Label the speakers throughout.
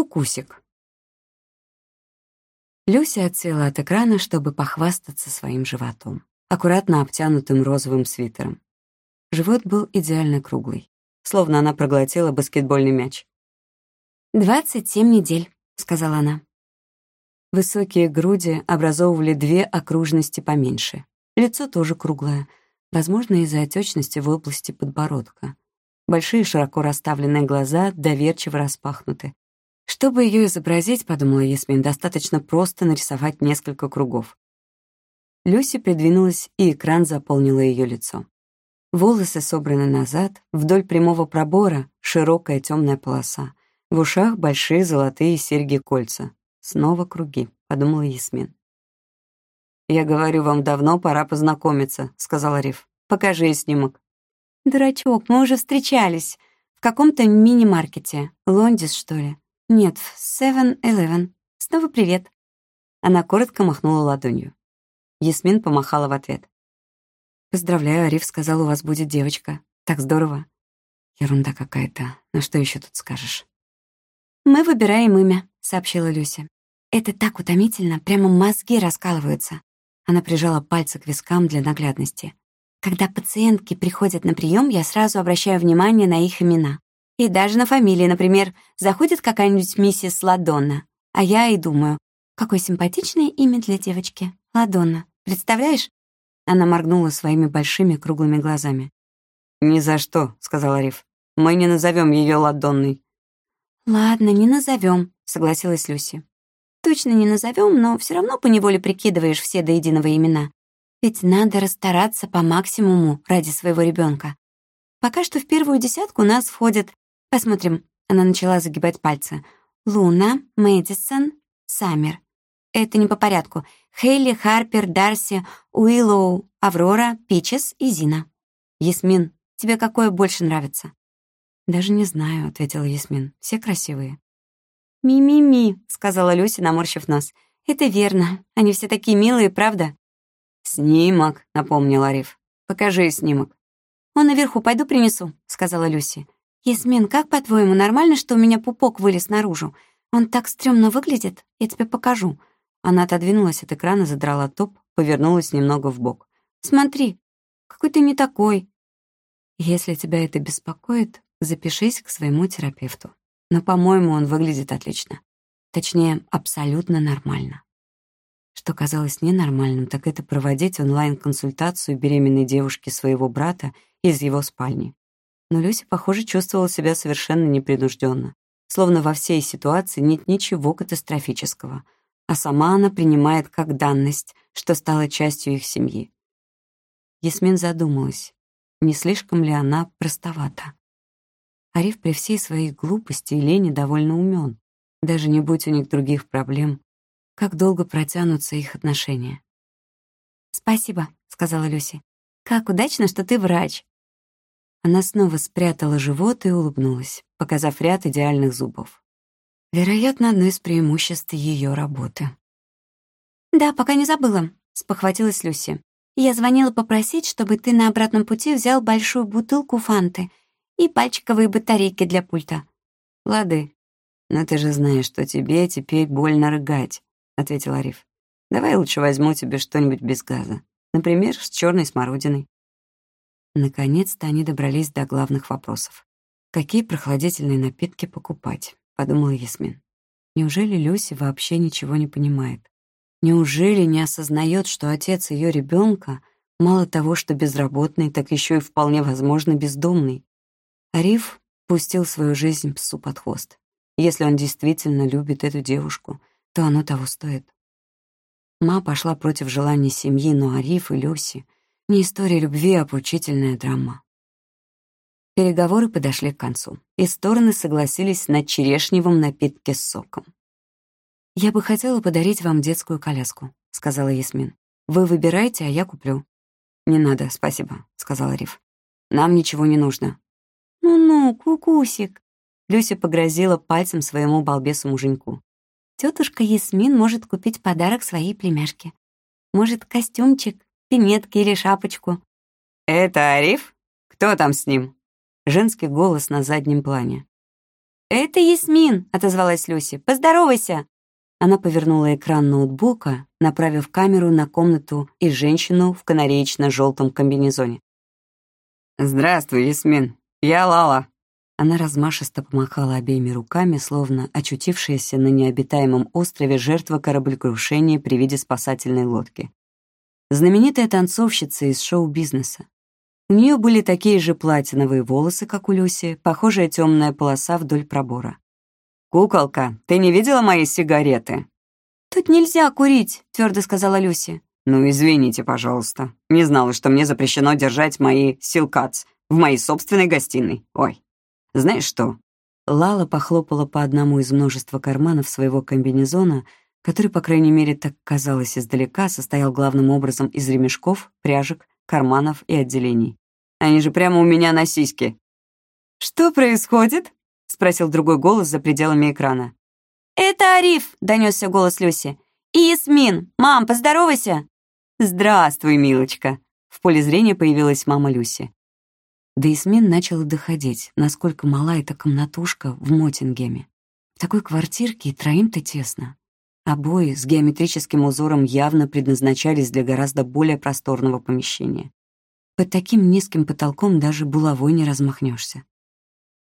Speaker 1: Кукусик. Люся отсела от экрана, чтобы похвастаться своим животом, аккуратно обтянутым розовым свитером. Живот был идеально круглый, словно она проглотила баскетбольный мяч. «Двадцать семь недель», — сказала она. Высокие груди образовывали две окружности поменьше. Лицо тоже круглое, возможно, из-за отечности в области подбородка. Большие широко расставленные глаза доверчиво распахнуты. Чтобы ее изобразить, подумала Ясмин, достаточно просто нарисовать несколько кругов. Люси придвинулась, и экран заполнила ее лицо. Волосы собраны назад, вдоль прямого пробора широкая темная полоса. В ушах большие золотые серьги-кольца. Снова круги, подумала Ясмин. «Я говорю, вам давно пора познакомиться», — сказал Риф. «Покажи ей снимок». «Дурачок, мы уже встречались. В каком-то мини-маркете. Лондис, что ли? Нет, в Seven-Eleven. Снова привет». Она коротко махнула ладонью. Ясмин помахала в ответ. «Поздравляю, Ариф сказал, у вас будет девочка. Так здорово». «Ерунда какая-то. Ну что еще тут скажешь?» «Мы выбираем имя», — сообщила Люся. «Это так утомительно, прямо мозги раскалываются». Она прижала пальцы к вискам для наглядности. «Когда пациентки приходят на прием, я сразу обращаю внимание на их имена. И даже на фамилии, например, заходит какая-нибудь миссис Ладонна, а я и думаю, какое симпатичное имя для девочки. Ладонна. Представляешь? Она моргнула своими большими круглыми глазами. «Ни за что», — сказал Ариф. «Мы не назовем ее Ладонной». «Ладно, не назовем», — согласилась Люси. «Точно не назовем, но все равно поневоле прикидываешь все до единого имена. Ведь надо расстараться по максимуму ради своего ребенка. Пока что в первую десятку нас входят... Посмотрим». Она начала загибать пальцы. «Луна, Мэдисон, Саммер. Это не по порядку. Хейли, Харпер, Дарси, Уиллоу, Аврора, Пичес и Зина. Ясмин, тебе какое больше нравится? Даже не знаю, ответила Ясмин. Все красивые. «Ми-ми-ми», — сказала Люся, наморщив нос. «Это верно. Они все такие милые, правда?» «Снимок», — напомнил Ариф. «Покажи снимок». «Он наверху, пойду принесу», — сказала Люси. «Ясмин, как, по-твоему, нормально, что у меня пупок вылез наружу? Он так стрёмно выглядит, я тебе покажу. Она отодвинулась от экрана, задрала топ, повернулась немного в бок. «Смотри, какой ты не такой». «Если тебя это беспокоит, запишись к своему терапевту. Но, по-моему, он выглядит отлично. Точнее, абсолютно нормально». Что казалось ненормальным, так это проводить онлайн-консультацию беременной девушки своего брата из его спальни. Но Люся, похоже, чувствовала себя совершенно непринужденно, словно во всей ситуации нет ничего катастрофического — а сама она принимает как данность, что стала частью их семьи. Ясмин задумалась, не слишком ли она простовата. Ариф при всей своей глупости и лени довольно умен. Даже не будь у них других проблем, как долго протянутся их отношения. «Спасибо», — сказала Люси. «Как удачно, что ты врач». Она снова спрятала живот и улыбнулась, показав ряд идеальных зубов. Вероятно, одно из преимуществ ее работы. «Да, пока не забыла», — спохватилась Люси. «Я звонила попросить, чтобы ты на обратном пути взял большую бутылку фанты и пальчиковые батарейки для пульта». «Лады. Но ты же знаешь, что тебе теперь больно рыгать», — ответил Ариф. «Давай лучше возьму тебе что-нибудь без газа. Например, с черной смородиной». Наконец-то они добрались до главных вопросов. Какие прохладительные напитки покупать? подумала Ясмин. Неужели Люси вообще ничего не понимает? Неужели не осознает, что отец ее ребенка мало того, что безработный, так еще и вполне возможно бездомный? Ариф пустил свою жизнь псу под хвост. Если он действительно любит эту девушку, то оно того стоит. Ма пошла против желаний семьи, но Ариф и Люси — не история любви, а поучительная драма. Переговоры подошли к концу, и стороны согласились на черешневом напитке с соком. «Я бы хотела подарить вам детскую коляску», — сказала Ясмин. «Вы выбирайте, а я куплю». «Не надо, спасибо», — сказал Риф. «Нам ничего не нужно». «Ну-ну, кукусик», — Люся погрозила пальцем своему балбесу-муженьку. «Тетушка Ясмин может купить подарок своей племяшке. Может, костюмчик, пинетки или шапочку».
Speaker 2: «Это Ариф? Кто там с ним?» женский голос на заднем плане.
Speaker 1: «Это Ясмин», — отозвалась Люси. «Поздоровайся». Она повернула экран ноутбука, направив камеру на комнату и женщину в канареечно-желтом комбинезоне.
Speaker 2: «Здравствуй, Ясмин. Я Лала».
Speaker 1: Она размашисто помахала обеими руками, словно очутившаяся на необитаемом острове жертва кораблекрушения при виде спасательной лодки. Знаменитая танцовщица из шоу-бизнеса. У нее были такие же платиновые волосы, как у Люси, похожая темная полоса вдоль пробора.
Speaker 2: «Куколка, ты не видела мои сигареты?»
Speaker 1: «Тут нельзя курить», — твердо сказала Люси.
Speaker 2: «Ну, извините, пожалуйста. Не знала, что мне запрещено держать мои силкац в моей собственной гостиной. Ой, знаешь что?»
Speaker 1: Лала похлопала по одному из множества карманов своего комбинезона, который, по крайней мере, так казалось издалека, состоял главным образом из ремешков, пряжек, карманов и отделений.
Speaker 2: «Они же прямо у меня на сиське».
Speaker 1: «Что происходит?» — спросил другой голос за пределами экрана. «Это Ариф!» — донесся голос Люси. «И Ясмин! Мам, поздоровайся!»
Speaker 2: «Здравствуй, милочка!» В поле зрения появилась мама Люси.
Speaker 1: До Ясмин начала доходить, насколько мала эта комнатушка в Мотингеме. В такой квартирке троим-то тесно. Обои с геометрическим узором явно предназначались для гораздо более просторного помещения. Под таким низким потолком даже булавой не размахнешься.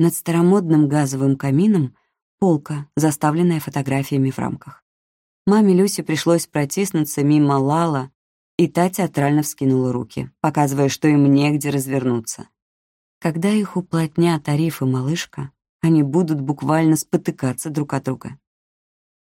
Speaker 1: Над старомодным газовым камином полка, заставленная фотографиями в рамках. Маме Люсе пришлось протиснуться мимо Лала, и та театрально вскинула руки, показывая, что им негде развернуться. Когда их уплотнят Ариф и малышка, они будут буквально спотыкаться друг от друга.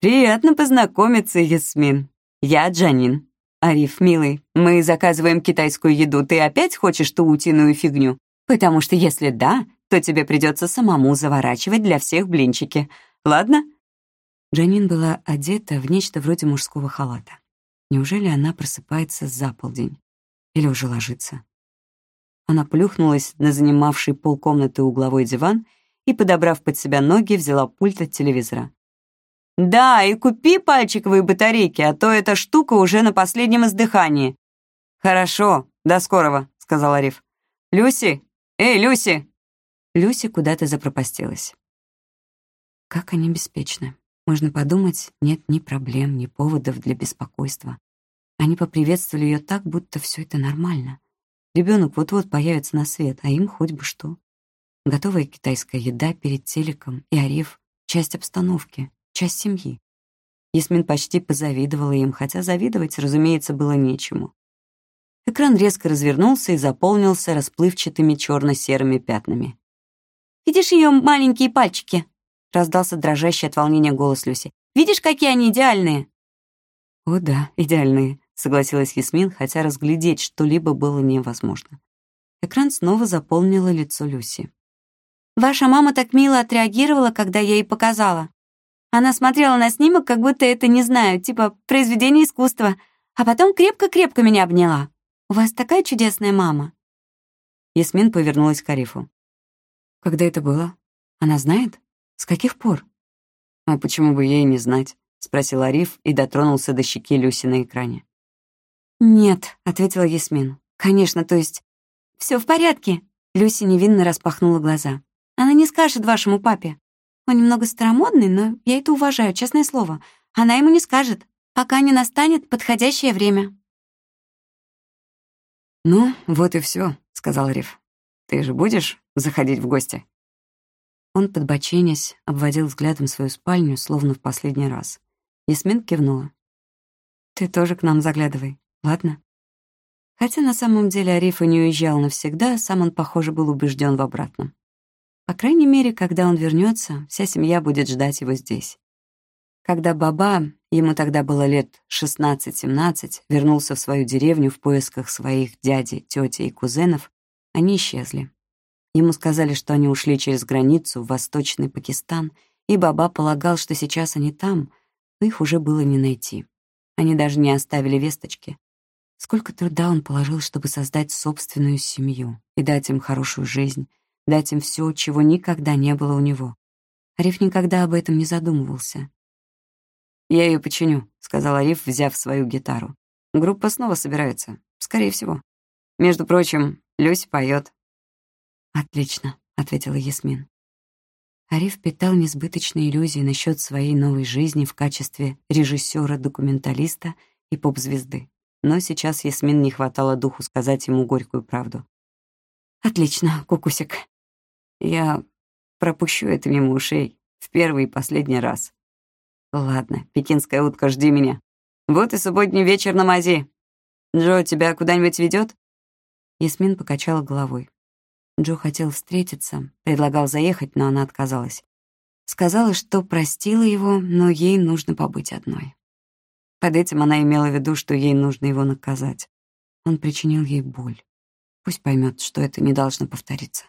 Speaker 2: «Приятно познакомиться, Ясмин. Я Джанин. Ариф, милый, мы заказываем китайскую еду. Ты опять хочешь ту утиную фигню? Потому что если да, то тебе придется самому заворачивать для всех блинчики. Ладно?»
Speaker 1: Джанин была одета в нечто вроде мужского халата. Неужели она просыпается за полдень? Или уже ложится? Она плюхнулась на занимавший полкомнаты угловой диван и, подобрав под себя ноги, взяла пульт от телевизора.
Speaker 2: «Да, и купи пальчиковые батарейки, а то эта штука уже на последнем издыхании». «Хорошо, до скорого», — сказал Ариф. «Люси! Эй, Люси!»
Speaker 1: Люси куда-то запропастилась. Как они беспечны. Можно подумать, нет ни проблем, ни поводов для беспокойства. Они поприветствовали ее так, будто все это нормально. Ребенок вот-вот появится на свет, а им хоть бы что. Готовая китайская еда перед телеком и Ариф — часть обстановки, часть семьи. Ясмин почти позавидовала им, хотя завидовать, разумеется, было нечему. Экран резко развернулся и заполнился расплывчатыми черно-серыми пятнами. «Видишь ее маленькие пальчики?» — раздался дрожащий от волнения голос Люси. «Видишь, какие они идеальные?» «О да, идеальные», — согласилась Ясмин, хотя разглядеть что-либо было невозможно. Экран снова заполнило лицо Люси. «Ваша мама так мило отреагировала, когда я ей показала. Она смотрела на снимок, как будто это, не знаю, типа произведение искусства, а потом крепко-крепко меня обняла. У вас такая чудесная мама». Ясмин повернулась к Арифу. «Когда это было? Она знает? С каких пор?»
Speaker 2: «А почему бы ей не знать?» — спросил Ариф и дотронулся до щеки Люси на экране.
Speaker 1: «Нет», — ответила Ясмин. «Конечно, то есть...» все в порядке», — Люси невинно распахнула глаза. «Она не скажет вашему папе. Он немного старомодный, но я это уважаю, честное слово. Она ему не скажет, пока не настанет подходящее время».
Speaker 2: «Ну, вот и все, сказал Риф. «Ты же будешь заходить в гости?»
Speaker 1: Он, подбоченясь, обводил взглядом свою спальню, словно в последний раз. Ясмин кивнула. «Ты тоже к нам заглядывай, ладно?» Хотя на самом деле Арифа не уезжал навсегда, сам он, похоже, был убежден в обратном. По крайней мере, когда он вернется, вся семья будет ждать его здесь. Когда Баба, ему тогда было лет 16-17, вернулся в свою деревню в поисках своих дяди, тети и кузенов, они исчезли. Ему сказали, что они ушли через границу в Восточный Пакистан, и Баба полагал, что сейчас они там, но их уже было не найти. Они даже не оставили весточки. Сколько труда он положил, чтобы создать собственную семью и дать им хорошую жизнь, дать им все, чего никогда не было у него. Ариф никогда об этом не задумывался.
Speaker 2: «Я ее починю», — сказал Ариф, взяв свою гитару. «Группа снова собирается, скорее всего. Между прочим, Люся поет.
Speaker 1: «Отлично», — ответила Ясмин. Ариф питал несбыточные иллюзии насчет своей новой жизни в качестве режиссера-документалиста и поп-звезды. Но сейчас Ясмин не хватало духу сказать ему горькую правду. «Отлично, кукусик. Я пропущу это мимо ушей в первый и последний раз. Ладно, пекинская утка, жди меня. Вот и субботний вечер на мази. Джо, тебя куда-нибудь ведет? Ясмин покачала головой. Джо хотел встретиться, предлагал заехать, но она отказалась. Сказала, что простила его, но ей нужно побыть одной. Под этим она имела в виду, что ей нужно его наказать. Он причинил ей боль. Пусть поймет, что это не должно повториться.